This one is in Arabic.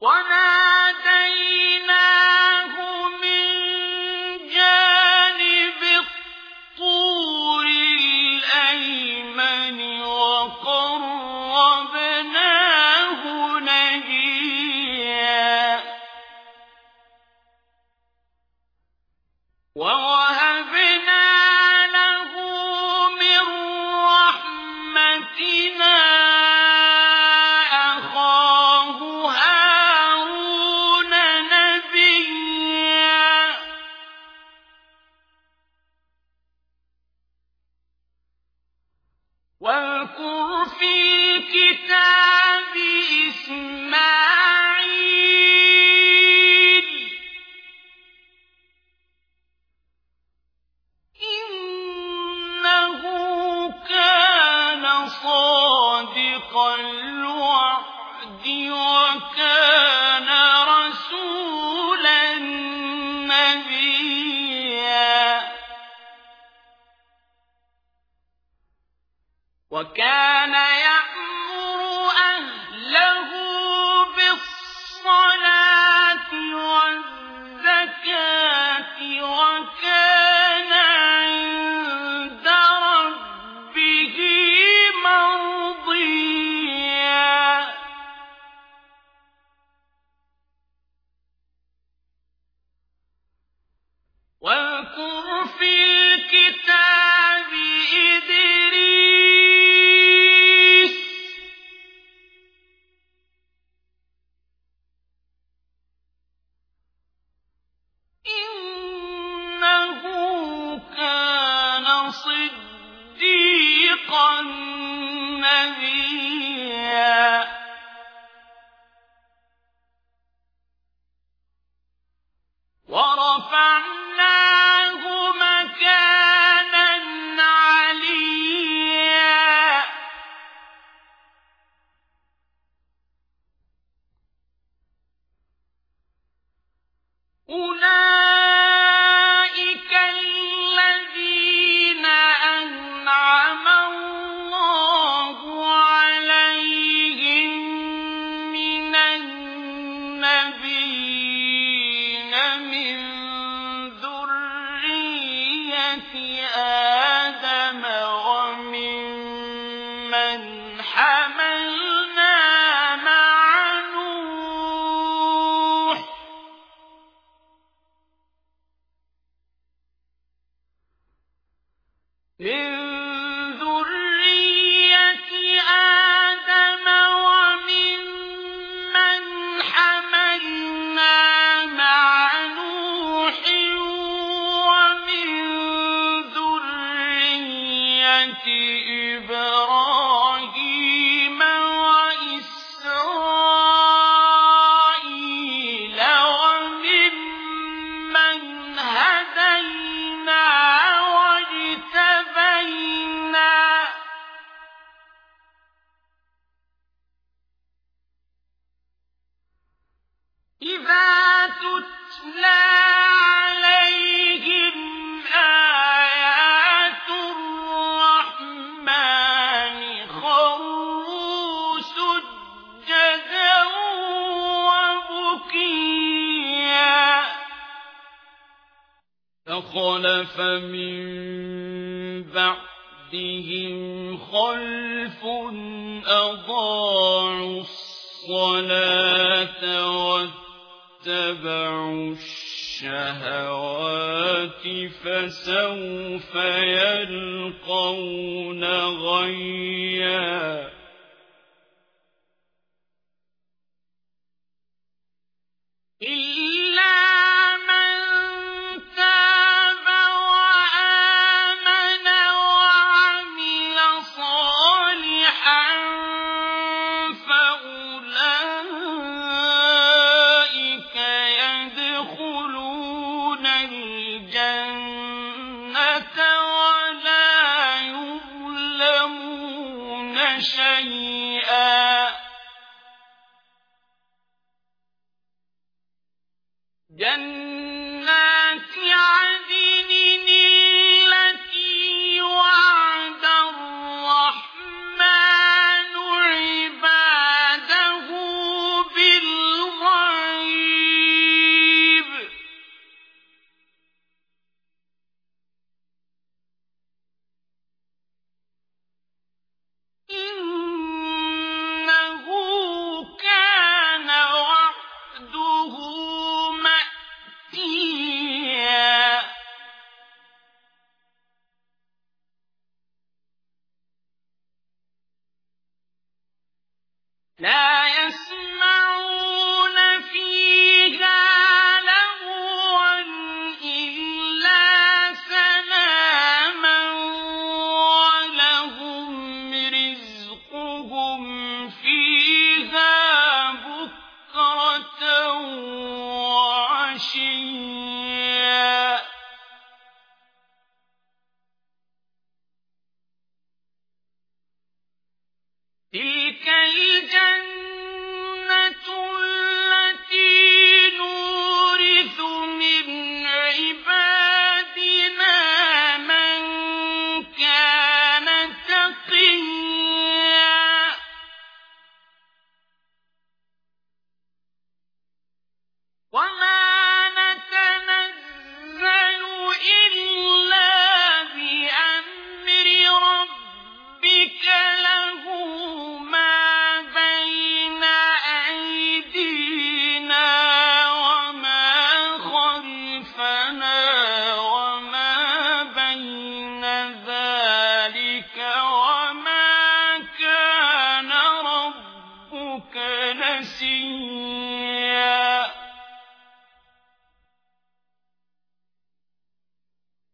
وَمَا واذكر في إسماعيل. إنه كان صادق الوعد وكان رسولا نبيا. وكان صدق يَأْتِي خَلَفَ فمن بعدهم خلف أضاعوا الصلاة واتبعوا الشهوات فسوف يلقون غيّا لا يسمعون فيها لغوا إلا سلاما ولهم رزقهم فيها بكرة وعشيا. 心。